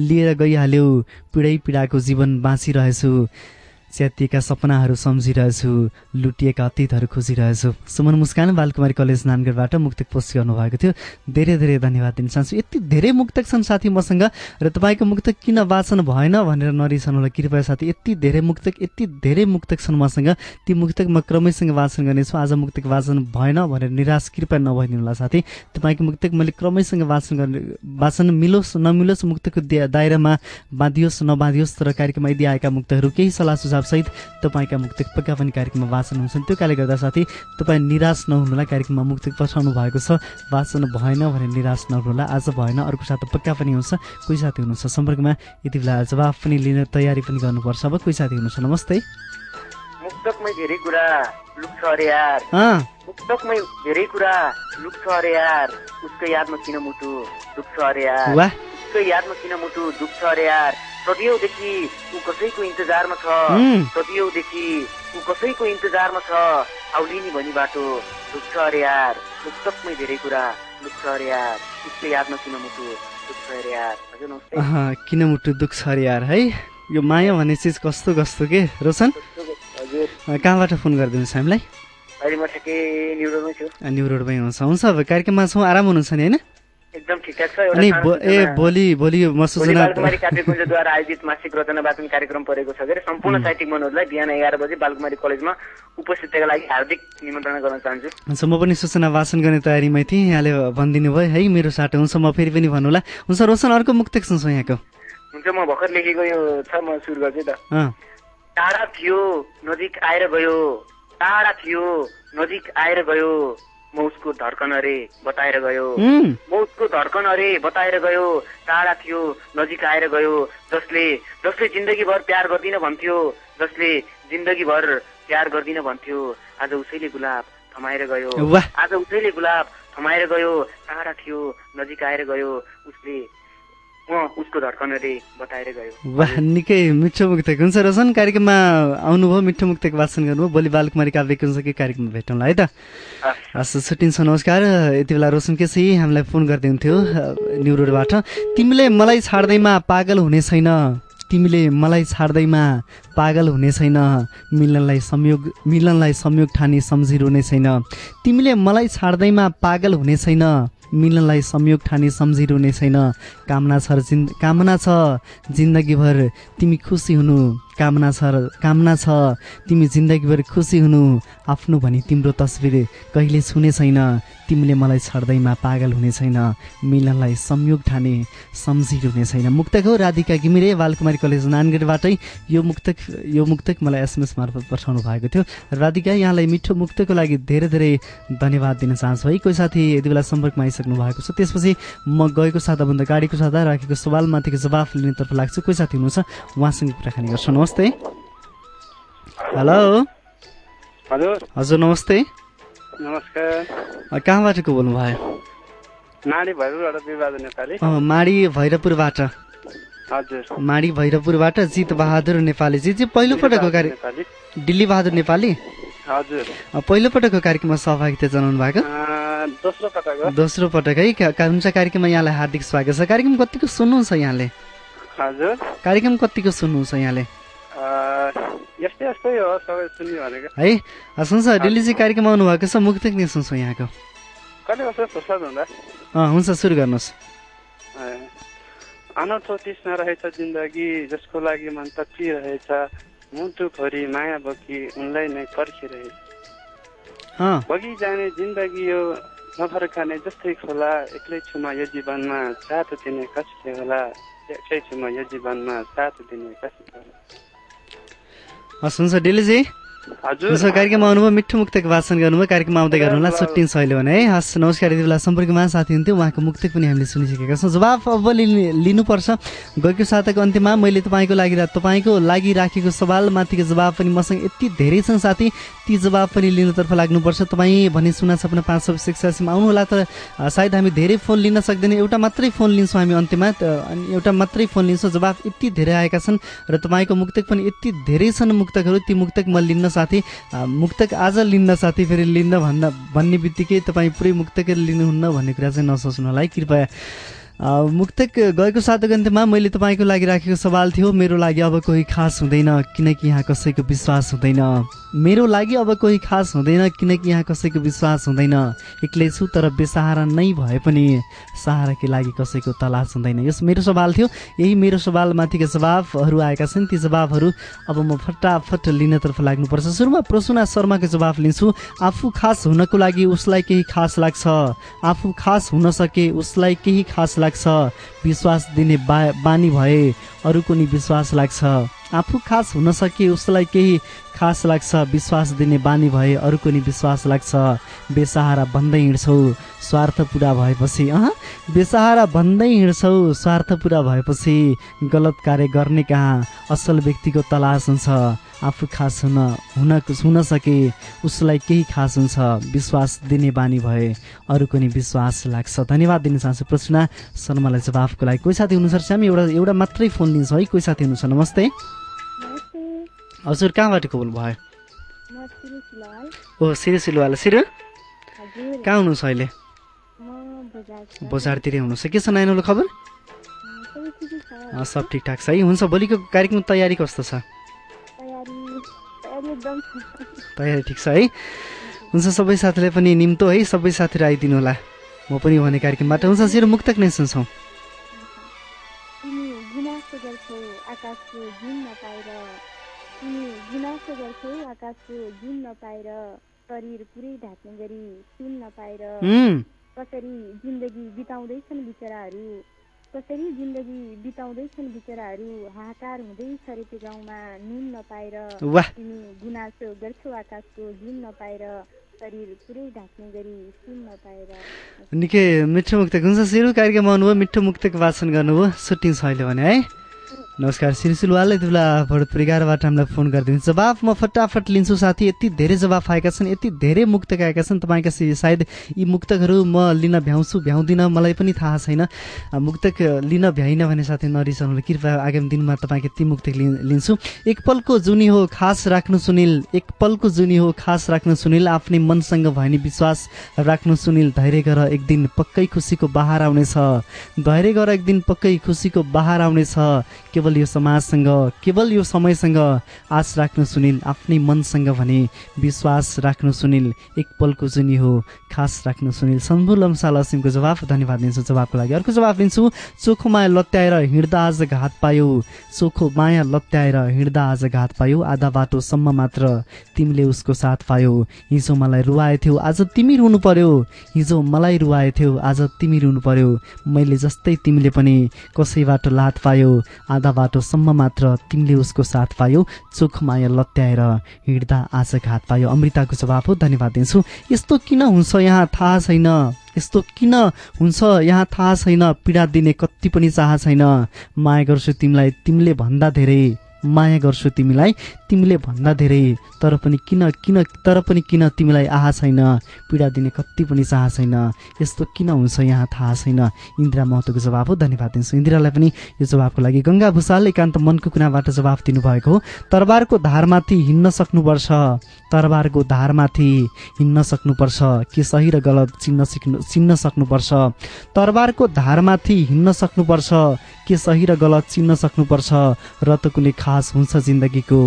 लिएर गइहाल्यो पीडै पीडाको जीवन बाँचिरहेछु। च्यातिएका सपनाहरू सम्झिरहेछु लुटिएका अतीतहरू खोजिरहेछु। सुमन मुस्कान बालकुमारी कलेज नानगढबाट मुक्तक पोस्ट गर्नुभएको थियो। धेरै धेरै धन्यवाद दिन चाहन्छु। यति धेरै मुक्तक छन् साथी मसँग र तपाईँको मुक्तक किन वाचन भएन भनेर नरिसाउनु होला। कृपया साथी यति धेरै मुक्तक यति धेरै मुक्तक छन् मसँग। ती मुक्तक म क्रमैसँग वाचन गर्नेछु। आज मुक्तक वाचन भएन भनेर निराश कृपया नभइदिनु होला साथी। तपाईँको मुक्तक मैले क्रमैसँग वाचन गर्ने वाचन मिलोस् नमिलोस् मुक्तको दायरामा बाँधियोस् नबाँधियोस् तर कार्यक्रममा यदि आएका मुक्तहरू केही सल्लाह सुझाव सहित तपाईँका मुक्तक पक्का पनि कार्यक्रममा वाचन हुन्छन्। त्यो कारणले गर्दा साथी तपाईँ निराश नहुनुहोला कार्यक्रममा मुक्तक पठाउनु भएको छ। वाचन भएन भने निराश नहुनुहोला आज भएन अर्को साथ पक्का पनि हुन्छ। कोही साथी हुनुहुन्छ सम्पर्कमा यति बेला जवाफ पनि लिन तयारी पनि गर्नुपर्छ। अब कोही साथी हुनुहुन्छ नमस्ते। मुक्तकमै धेरै कुरा लुक्छ अरे यार। मुक्तकमै धेरै कुरा लुक्छ अरे यार। उसको यादमा किन मुटु दुख्छ अरे यार। उसको यादमा किन मुटु दुख्छ अरे यार। सदियौदेखि ऊ कसैको इन्तजारमा छ। सदियौदेखि ऊ कसैको इन्तजारमा छ। आउलिनी भनी बाटो। दुख्छ अरे यार। मुक्तकमै धेरै कुरा। लुक्छ अरे यार। उसको यादमा किन मुटु। दुख्छ अरे यार। किन मुटु दुख्छ अरे यार है? यो माया भन्ने चिज कस्तो कस्तो के? रोशन? कहाँबाट फोन गरिदिनुहोस् हामीलाई? अहिले म ठ्याक्कै न्युरोमै छु। अँ, न्यु रोडमै हुन्छ हुन्छ अब कार्यक्रममा छौँ। आराम हुनुहुन्छ नि होइन? एकदम ठिकठाक छ अनि ए। भोलि भोलि म सूचना बालकुमारी काव्यकुञ्जद्वारा आयोजित मासिक रचना वाचन कार्यक्रम परेको छ अरे सम्पूर्ण साहित्यिक मनोजलाई बिहान एघार बजे बालकुमारी कलेजमा उपस्थितिका लागि हार्दिक निमन्त्रणा गर्न चाहन्छु। हुन्छ म पनि सूचना वाचन गर्ने तयारीमै थिएँ यहाँले भनिदिनु भयो है मेरो साटो हुन्छ म फेरि पनि भन्नुला हुन्छ रोशन अर्को मुक्तक सुन्छौँ यहाँको। हुन्छ म भर्खर लेखेको यो छ म सुरु गर्छु त। टाढा थियो नजिक आएर गयो। टाढा थियो नजिक आएर गयो। म उसको धड्कन अरे बताएर गयो। उम्, म उसको धड्कन अरे बताएर गयो टाढा थियो नजिक आएर गयो जसले जसले जिन्दगीभर प्यार गर्दिन भन्थ्यो जसले जिन्दगीभर प्यार गर्दिन भन्थ्यो आज उसैले गुलाब थमाएर गयो। आज उसैले गुलाब थमाएर गयो टाढा थियो नजिक आएर गयो उसले उसको धड्कन अरे बताएर गयो। वाह निकै मिठो मुक्तक हुन्छ रोशन कार्यक्रममा आउनुभयो मिठो मुक्तक वाचन गर्नुभयो भोलि बालकुमारी काव्यकुञ्जकै कार्यक्रममा भेटौँला है त? हस् छुट्टिन्छ नमस्कार। यति बेला रोशन केसी हामीलाई फोन गर्दै हुन्थ्यो न्यु रोडबाट तिमीले मलाई छाड्दैमा पागल हुने छैन। तिमीले मलाई छाड्दैमा पागल हुने छैन। मिलनलाई संयोग मिलनलाई संयोग ठानी सम्झिरहने छैन। तिमीले मलाई छाड्दैमा पागल हुने छैन। मिलनलाई संयोग ठानी सम्झिरहने छैन। कामना छ कामना छ जिन्दगीभर। तिमी खुसी हुनु। कामना छ र कामना छ। तिमी जिन्दगीभर खुसी हुनु आफ्नो भनी तिम्रो तस्बिर कहिले छुने छैन। तिमीले मलाई छड्दैमा पागल हुने छैन। मिलनलाई संयोग ठाने सम्झिरहने छैन। मुक्तक हो राधिका घिमिरे बालकुमारी कलेज नानगढबाटै। यो मुक्तक यो मुक्तक मलाई एसएमएस मार्फत पठाउनु भएको थियो। राधिका यहाँलाई मिठो मुक्तको लागि धेरै धेरै धन्यवाद दिन चाहन्छु है। कोही साथी यति बेला सम्पर्कमा आइसक्नु भएको छ। त्यसपछि म गएको साताभन्दा गाडीको साता राखेको सवालमाथिको जवाफ लिनेतर्फ लाग्छु। कोही साथी हुनुहुन्छ उहाँसँग कुराकानी गर्छु नमस्ते। हेलो। हजुर हजुर नमस्ते। नमस्कार। कहाँबाट को बोल्नुभयो? माडी भैरवपुरबाट। हजुर। माडी भैरवपुरबाट जित बहादुर नेपाली। जी चाहिँ पहिलोपटकको कार्य नेपाली। दिल्ली बहादुर नेपाली? हजुर। पहिलोपटकको कार्यक्रममा सहभागिता जनाउनु भएको? दोस्रो पटक हो। हुन्छ कार्यक्रममा यहाँलाई हार्दिक स्वागत छ। कार्यक्रम कतिको सुन्नुहुन्छ यहाँले? कार्यक्रम कतिको सुन्नुहुन्छ यहाँले? यस्तै यस्तै हो सबै सुन्ने भनेको है अ, सुन्छ दिल्लीजी कार्यक्रम आउनु भएको छ मुक्तक नै सुन्छौँ यहाँको। कहिले कसो फुर्सद हुँदा? हुन्छ सुरु गर्नुहोस्। अनौठो तृष्णा रहेछ जिन्दगी जसको लागि मन तकिरहेछ मुटुभरि माया बोकी उनलाई नै पर्खिरहेछ बगी जाने जिन्दगी यो नफर्काने जस्तै खोला। एक्लै छुमा यो जीवनमा साथ दिने कसले होला। एक्लै छुमा यो जीवनमा साथ दिने कसले होला। हस् हुन्छ डेलीजी। हजुर। कार्यक्रममा आउनुभयो मिठो मुक्तको वाचन गर्नुभयो कार्यक्रममा आउँदै गर्नुहोला छुट्टिन्छ अहिले भने है। हस् नमस्कार यति बेला सम्पर्कमा साथी हुन्थ्यो उहाँको मुक्तक पनि हामीले सुनिसकेका छौँ। जवाफ अब लिनुपर्छ। गएको साताको अन्त्यमा मैले तपाईँको लागि तपाईँको लागि राखेको सवालमाथिको जवाब पनि मसँग यति धेरै छन् साथी। ती जवाब पनि लिनुतर्फ लाग्नुपर्छ। तपाईँ भने सुना सपना पाँच सौ शिक्षासीमा आउनुहोला तर सायद हामी धेरै फोन लिन सक्दैनौँ। एउटा मात्रै फोन लिन्छौँ हामी अन्त्यमा अनि एउटा मात्रै फोन लिन्छौँ। जवाफ यति धेरै आएका छन् र तपाईँको मुक्तक पनि यति धेरै छन् मुक्तकहरू। ती मुक्तक म लिन्न साथी मुक्तक आज लिन्न साथी फेरि लिन्न भन्दा भन्ने बित्तिकै तपाईँ पुरै मुक्तकै लिनुहुन्न भन्ने कुरा चाहिँ नसोच्नु होला है कृपया। मुक्तक गएको सात गन्थेमा मैले तपाईँको लागि राखेको सवाल थियो मेरो लागि अब कोही खास हुँदैन किनकि यहाँ कसैको विश्वास हुँदैन। मेरो लागि अब कोही खास हुँदैन किनकि यहाँ कसैको विश्वास हुँदैन। एक्लै छु तर बेसहारा नै भए पनि सहाराकै लागि कसैको तलास हुँदैन। यस मेरो सवाल थियो। यही मेरो सवालमाथिका जवाफहरू आएका छन्। ती जवाफहरू अब म फटाफट लिनतर्फ लाग्नुपर्छ। सुरुमा प्रसुना शर्माको जवाफ लिन्छु। आफू खास हुनको लागि उसलाई केही खास लाग्छ। आफू खास हुन सके उसलाई केही खास लाग्छ विश्वास दिने बा बानी भए अरूको नि विश्वास लाग्छ। आफू खास हुन सके उसलाई केही खास लाग्छ विश्वास दिने बानी भए अरूको नि विश्वास लाग्छ। बेसहारा भन्दै हिँड्छौ स्वार्थ पुरा भएपछि अह? बेसहारा भन्दै हिँड्छौ स्वार्थ पुरा भएपछि गलत कार्य गर्ने कहाँ? असल व्यक्तिको तलास हुन्छ। आफू खास हुन हुन हुन सके उसलाई केही खास हुन्छ। विश्वास दिने बानी भए अरूको नि विश्वास लाग्छ। धन्यवाद दिन चाहन्छु प्रश्न। शर्मालाई जवाफको लागि कोही साथी हुनुहुन्छ हामी एउटा एउटा मात्रै फोन लिन्छौँ है कोही साथी हुनुहुन्छ? नमस्ते। हजुर कहाँबाट कबुल भयो ओ सिरु सिलुवाला सिरु कहाँ हुनुहुन्छ अहिले? बजारतिरै हुनुहुन्छ। के छ नानीहरू खबर? सबै ठिकठाक छ। है हुन्छ भोलिको कार्यक्रम तयारी कस्तो छ? तयारी ठिक छ है? हुन्छ सबै साथीलाई पनि निम्तो है? सबै साथीहरू आइदिनु होला। म पनि भने कार्यक्रमबाट। हुन्छ सिरो मुक्तक नै सुन्छौँ। आकाशको गुनासो गर्छौ आकाशको जुन नपाएर शरीर पुरै ढाक्ने गरी सुन नपाएर कसरी जिन्दगी बिताउँदैछन् बिचराहरू कसरी जिन्दगी बिताउँदैछन् बिचराहरू हाहाकार हुँदैछ रे त्यो गाउँमा नुन नपाएर तिमी गुनासो गर्छौ आकाशको जुन नपाएर निकै मिठो मुक्तक हुन्छ। सिरु कार्यक्रममा आउनुभयो मिठो मुक्तक वाचन गर्नुभयो। सुटिङ छ अहिले भने है। नमस्कार श्री सिलवाल यति बेला भरतपुर एघारबाट हामीलाई फोन गरिदिनु। जवाफ म फटाफट लिन्छु साथी। यति धेरै जवाफ आएका छन् यति धेरै मुक्तक आएका छन् तपाईँका सायद यी मुक्तकहरू म लिन भ्याउँछु भ्याउँदिनँ मलाई पनि थाहा छैन। मुक्तक लिन भ्याइन भने साथी नरिसाउनु कृपया आगामी दिनमा तपाईँको ती मुक्तक लिन्छु। एक पलको जुनी हो खास राख्नु सुनिल। एक पलको जुनी हो खास राख्नु सुनिल। आफ्नै मनसँग भयो नि विश्वास राख्नु सुनिल। धैर्य गर एक दिन पक्कै खुसीको बहार आउनेछ। धैर्य गर एक दिन पक्कै खुसीको बहार आउनेछ। केवल यो समाजसँग केवल यो समयसँग आश राख्नु सुनिल आफ्नै मनसँग भने विश्वास राख्नु सुनिल एक पलको जुनी हो खास राख्नु सुनिल। सम्भु लम्साल असिमको जवाफ धन्यवाद दिन्छु जवाफको लागि। अर्को जवाफ दिन्छु चोखो माया लत्याएर हिँड्दा आज घात पायो। चोखो माया लत्याएर हिँड्दा आज घात पायो। आधा बाटोसम्म मात्र तिमीले उसको साथ पायो। हिजो मलाई रुवाएथ्यौ आज तिमी रुनु पर्यो। हिजो मलाई रुवाएथ्यौ आज तिमी रुनु पर्यो। मैले जस्तै तिमीले पनि कसैबाट लात पायो। आधा बाटोसम्म मात्र तिमीले उसको साथ पायो चोख माया लत्याएर हिँड्दा आज घात पायो। अमृताको जवाफ हो धन्यवाद दिन्छु। यस्तो किन हुन्छ यहाँ थाहा छैन। यस्तो किन हुन्छ यहाँ थाहा छैन। पीडा दिने कति पनि चाह छैन। माया गर्छु तिमीलाई तिमीले भन्दा धेरै। माया गर्छु तिमीलाई। तिमीले भन्दा धेरै तर पनि किन किन तर पनि किन तिमीलाई आहा छैन? पीडा दिने कति पनि चाह छैन। यस्तो किन हुन्छ यहाँ थाहा छैन? इन्दिरा महतोको जवाब हो। धन्यवाद दिन्छु। इन्दिरालाई पनि यो जवाबको लागि गङ्गा भूषाल एकान्त मनको कुनाबाट जवाब दिनुभएको हो। तरबारको धारमाथि हिँड्न सक्नुपर्छ। तरबारको धारमाथि हिँड्न सक्नुपर्छ। के सही र गलत चिन्न सिक्नु चिन्न सक्नुपर्छ। तरबारको धारमाथि हिँड्न सक्नुपर्छ। के सही र गलत चिन्न सक्नुपर्छ? र त कुनै खास हुन्छ जिन्दगीको।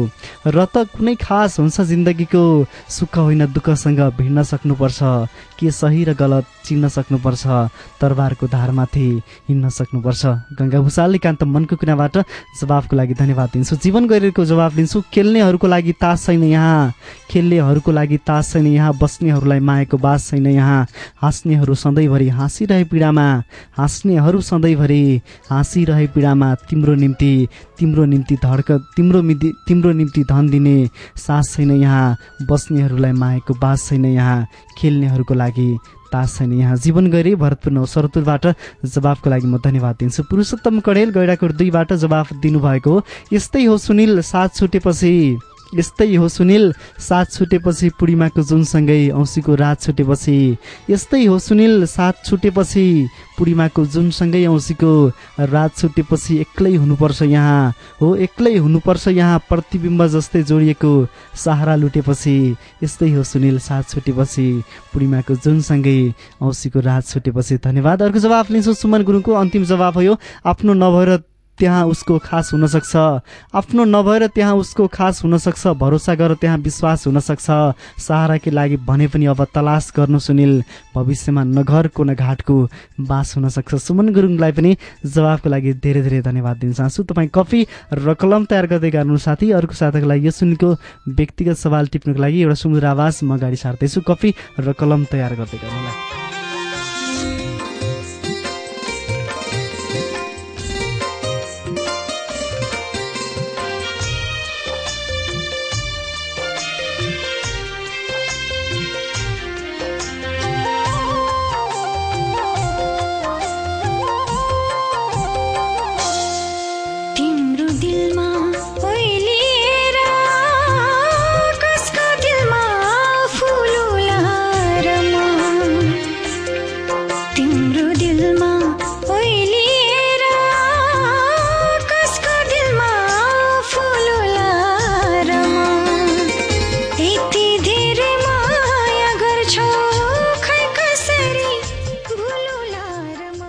र त कुनै खास हुन्छ जिन्दगीको सुख होइन दुःखसँग भिड्न सक्नुपर्छ। के सही र गलत चिन्न सक्नुपर्छ? तरबारको धारमाथि हिँड्न सक्नुपर्छ। गङ्गा भूषाल एकान्त मनको कुनाबाट जवाफको लागि धन्यवाद दिन्छु। जीवन गैरेको जवाब दिन्छु। खेल्नेहरूको लागि तास छैन यहाँ। खेल्नेहरूको लागि तास छैन यहाँ। बस्नेहरूलाई मायाको बास छैन यहाँ। हाँस्नेहरू सधैँभरि हाँसिरहे पीडामा। हाँस्नेहरू सधैँभरि हाँसिरहे रहे पीडामा तिम्रो निम्ति तिम्रो निम्ति धड्क तिम्रो तिम्रो निम्ति धन दिने सास छैन यहाँ बस्नेहरूलाई मायाको बास छैन यहाँ खेल्नेहरूको लागि तास छैन यहाँ। जीवन गरे भरतपुर सरतुलबाट जवाफको लागि म धन्यवाद दिन्छु। पुरुषोत्तम कडेल गैडाकोट दुईबाट जवाफ दिनुभएको यस्तै हो सुनिल साथ छुटेपछि। यस्तै हो सुनिल। साथ छुटेपछि पुर्णिमाको जुनसँगै औँसीको रात छुटेपछि। यस्तै हो सुनिल साथ छुटेपछि पुर्णिमाको जुनसँगै औँसीको रात छुटेपछि एक्लै हुनुपर्छ यहाँ। हो एक्लै हुनुपर्छ यहाँ प्रतिबिम्ब जस्तै जोडिएको सहारा लुटेपछि। यस्तै हो सुनिल साथ छुटेपछि पूर्णिमाको जुनसँगै औँसीको रात छुटेपछि। धन्यवाद। अर्को जवाफ लिन्छु सुमन गुरुङको। अन्तिम जवाफ हो आफ्नो नभएर त्यहाँ उसको खास हुनसक्छ। आफ्नो नभएर त्यहाँ उसको खास हुनसक्छ। भरोसा गर त्यहाँ विश्वास हुनसक्छ। सहाराकै लागि भने पनि अब तलास गर्नु सुनिल। भविष्यमा न घरको न घाटको बास हुनसक्छ। सुमन गुरुङलाई पनि जवाफको लागि धेरै धेरै धन्यवाद दिन चाहन्छु। तपाईँ कफी र कलम तयार गर्दै गर्नु साथी। अर्को साथीको लागि यो सुनिलको व्यक्तिगत सवाल टिप्नुको लागि एउटा सुन्दर आवाज म अगाडि सार्दैछु। कफी र कलम तयार गर्दै गर्नुलाई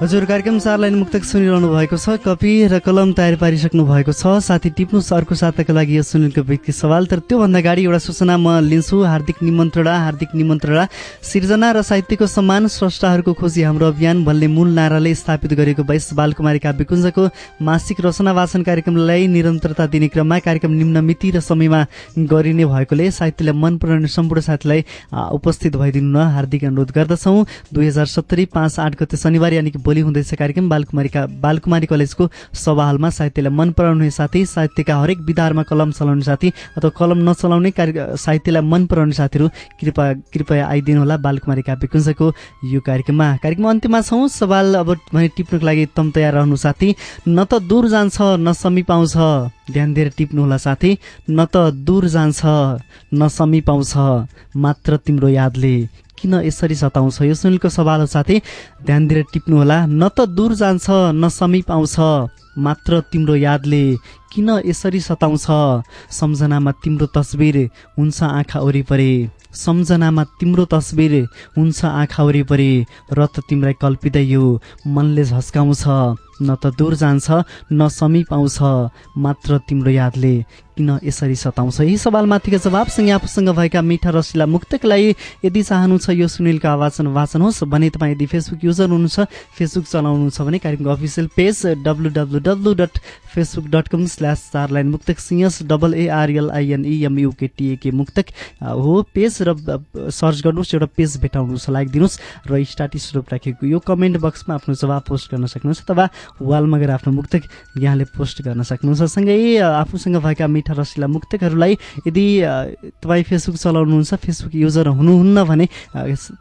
हजुर कार्यक्रम चार लाइन मुक्तक सुनिरहनु भएको छ। कपी र कलम तयार पारिसक्नु भएको छ। साथी टिप्नु सरको साताको लागि यो सुनिलको व्यक्ति सवाल। तर त्योभन्दा अगाडि एउटा सूचना म लिन्छु। हार्दिक निमन्त्रणा हार्दिक निमन्त्रणा। सिर्जना र साहित्यको सम्मान स्रष्टाहरूको खोजी हाम्रो अभियान भन्ने मूल नाराले स्थापित गरेको बैस बालकुमारी काव्यकुञ्जको मासिक रचना वाचन कार्यक्रमलाई निरन्तरता दिने क्रममा कार्यक्रम निम्न मिति र समयमा गरिने भएकोले साहित्यलाई मन पराउने सम्पूर्ण साथीलाई उपस्थित भइदिनु न हार्दिक अनुरोध गर्दछौँ। दुई हजार सत्तरी पाँच आठ गते शनिबार यानि भोलि हुँदैछ कार्यक्रम बालकुमारीका बालकुमारी कलेजको सभाहालमा साहित्यलाई मन पराउने साथी साहित्यका हरेक विधारमा कलम चलाउने साथी अथवा कलम नचलाउने कार्य साहित्यलाई मन पराउने साथीहरू कृपया कृपया आइदिनु होला बालकुमारी काव्यकुञ्जको यो कार्यक्रममा। कार्यक्रम अन्त्यमा छौँ। सवाल अब भने टिप्नुको लागि तम तयार रहनु साथी। न त दूर जान्छ न समीप आउँछ। ध्यान दिएर टिप्नुहोला साथी। न त दूर जान्छ न समीप आउँछ। मात्र तिम्रो यादले किन यसरी सताउँछ? यो सुनिलको सवाल हो साथी। ध्यान दिएर टिप्नुहोला। न त दूर जान्छ न समीप आउँछ। मात्र तिम्रो यादले किन यसरी सताउँछ? सम्झनामा तिम्रो तस्बिर हुन्छ आँखा वरिपरि। सम्झनामा तिम्रो तस्बिर हुन्छ आँखा वरिपरि। र त तिमीलाई कल्पिँदै यो मनले झस्काउँछ। न त दूर जान्छ न समीप आउँछ। मात्र तिम्रो यादले किन यसरी सताउँछ? यही सवालमाथिको जवाबसँग आफूसँग भएका मिठा रसिला मुक्तको लागि यदि चाहनुहुन्छ यो सुनिलको आवाचन वाचन होस् भने तपाईँ यदि फेसबुक युजर हुनुहुन्छ फेसबुक चलाउनुहुन्छ भने कार्यक्रमको official page W W dot Facebook dot com slash चार लाइन मुक्तक सिएस डबल एआरएलआइएनइएमयुकेटिएके मुक्तक हो पेज र सर्च गर्नुहोस् एउटा पेज भेटाउनुहोस् लाइक दिनुहोस् र स्टार्टिस स्वरूप राखेको यो कमेन्ट बक्समा आफ्नो जवाब पोस्ट गर्न सक्नुहुन्छ अथवा वालमा गएर आफ्नो मुक्तक यहाँले पोस्ट गर्न सक्नुहुन्छ। सँगै आफूसँग भएका मिठा रसिला मुक्तकहरूलाई। यदि तपाईँ फेसबुक चलाउनुहुन्छ फेसबुक युजर हुनुहुन्न भने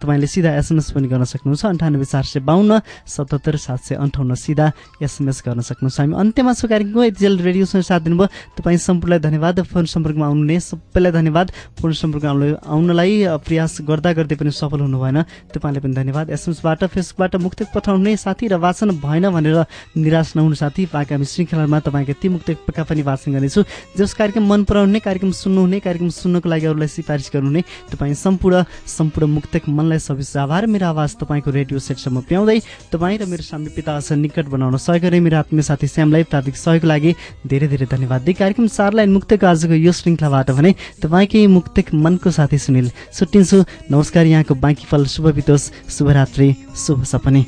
तपाईँले सिधा एसएमएस पनि गर्न सक्नुहुन्छ। अन्ठानब्बे चार सय बाहन्न सतहत्तर सात सय अन्ठाउन्न सिधा एसएमएस गर्न सक्नुहुन्छ। हामी अन्त्यमा छु कार्यक्रमको एचएल रेडियोसँग साथ दिनुभयो। तपाईँ सम्पूर्णलाई धन्यवाद। फोन सम्पर्कमा आउनुहुने सबैलाई धन्यवाद। फोन सम्पर्कमा आउनु आउनलाई प्रयास गर्दा गर्दै पनि सफल हुनु भएन। तपाईँलाई पनि धन्यवाद। एसएमएसबाट फेसबुकबाट मुक्तक पठाउने साथी र वाचन भएन भनेर निराश नहुनु साथी। आगामी श्रृङ्खलामा तपाईँको ती मुक्तका पनि वाचन गर्नेछु। जस कार्यक्रम मन पराउने कार्यक्रम सुन्नुहुने कार्यक्रम सुन्नको लागि अरूलाई सिफारिस गर्नुहुने तपाईँ सम्पूर्ण सम्पूर्ण मुक्तक मनलाई सविश आभार। मेरो आवाज तपाईँको रेडियो सेटसम्म प्याउँदै तपाईँ र मेरो सामने पितासँग निकट बनाउन सहयोग गरे मेरो आत्मीय साथी श्यामलाई प्राविधिक सहयोगको लागि धेरै धेरै धन्यवाद। दिए कार्यक्रम चारलाई मुक्तको आजको यो श्रृङ्खलाबाट भने तपाईँकै मुक्तक मनको साथी सुनिल छुट्टिन्छु नमस्कार यहाँको बाँकी फल शुभ बितोस् शुभरात्रि शुभ सपनी।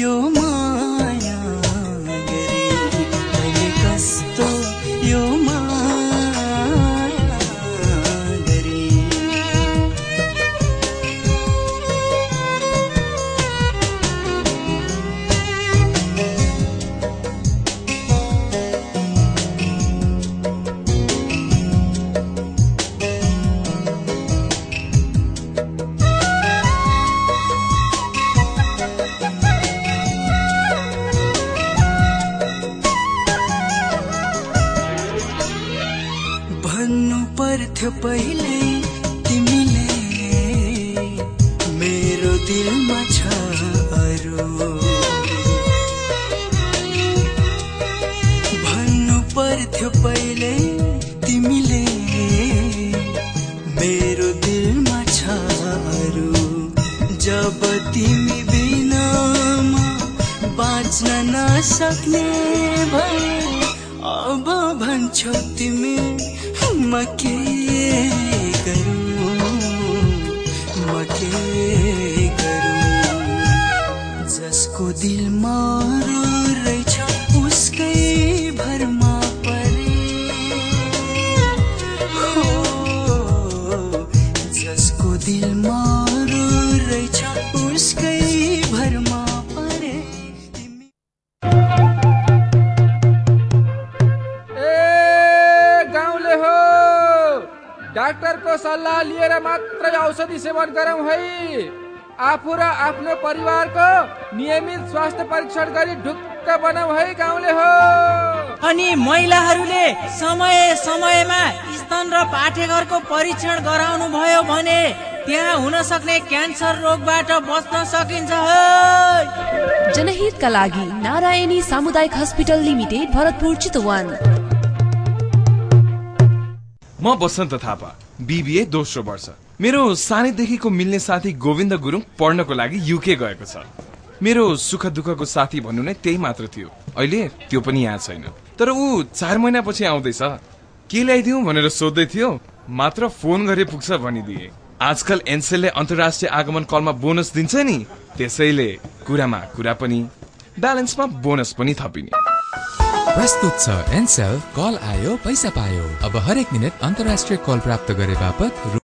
यो औषधि सेवन गरौँ है। आफू र आफ्नो परिवारको नियमित स्वास्थ्य परीक्षण गरी ढुक्क बनाऊ है गाउँले हो। अनि महिलाहरूले समय समयमा स्तन र पाठेघरको परीक्षण गराउनु भयो भने त्यहाँ हुन सक्ने क्यान्सर रोगबाट बच्न सकिन्छ है। जनहितका लागि नारायणी सामुदायिक हस्पिटल लिमिटेड भरतपुर चितवन। म बसन्त थापा बिबिए दोस्रो वर्ष। मेरो सानैदेखिको मिल्ने साथी गोविन्द गुरुङ पढ्नको लागि युके गएको छ। मेरो सुख दुःखको साथी भन्नु नै त्यही मात्र थियो। अहिले त्यो पनि यहाँ छैन। तर ऊ चार महिनापछि आउँदैछ। के ल्याइदिउँ भनेर सोध्दै थियो। मात्र फोन गरे पुग्छ भनिदिए। आजकल एनसेलले अन्तर्राष्ट्रिय आगमन कलमा बोनस दिन्छ नि। त्यसैले कुरामा कुरा पनि ब्यालेन्समा बोनस पनि थपिने। प्रस्तुत छ एनसेल कल आयो पैसा पायो। अब हरेक मिनट अन्तर्राष्ट्रिय कल प्राप्त गरे बापत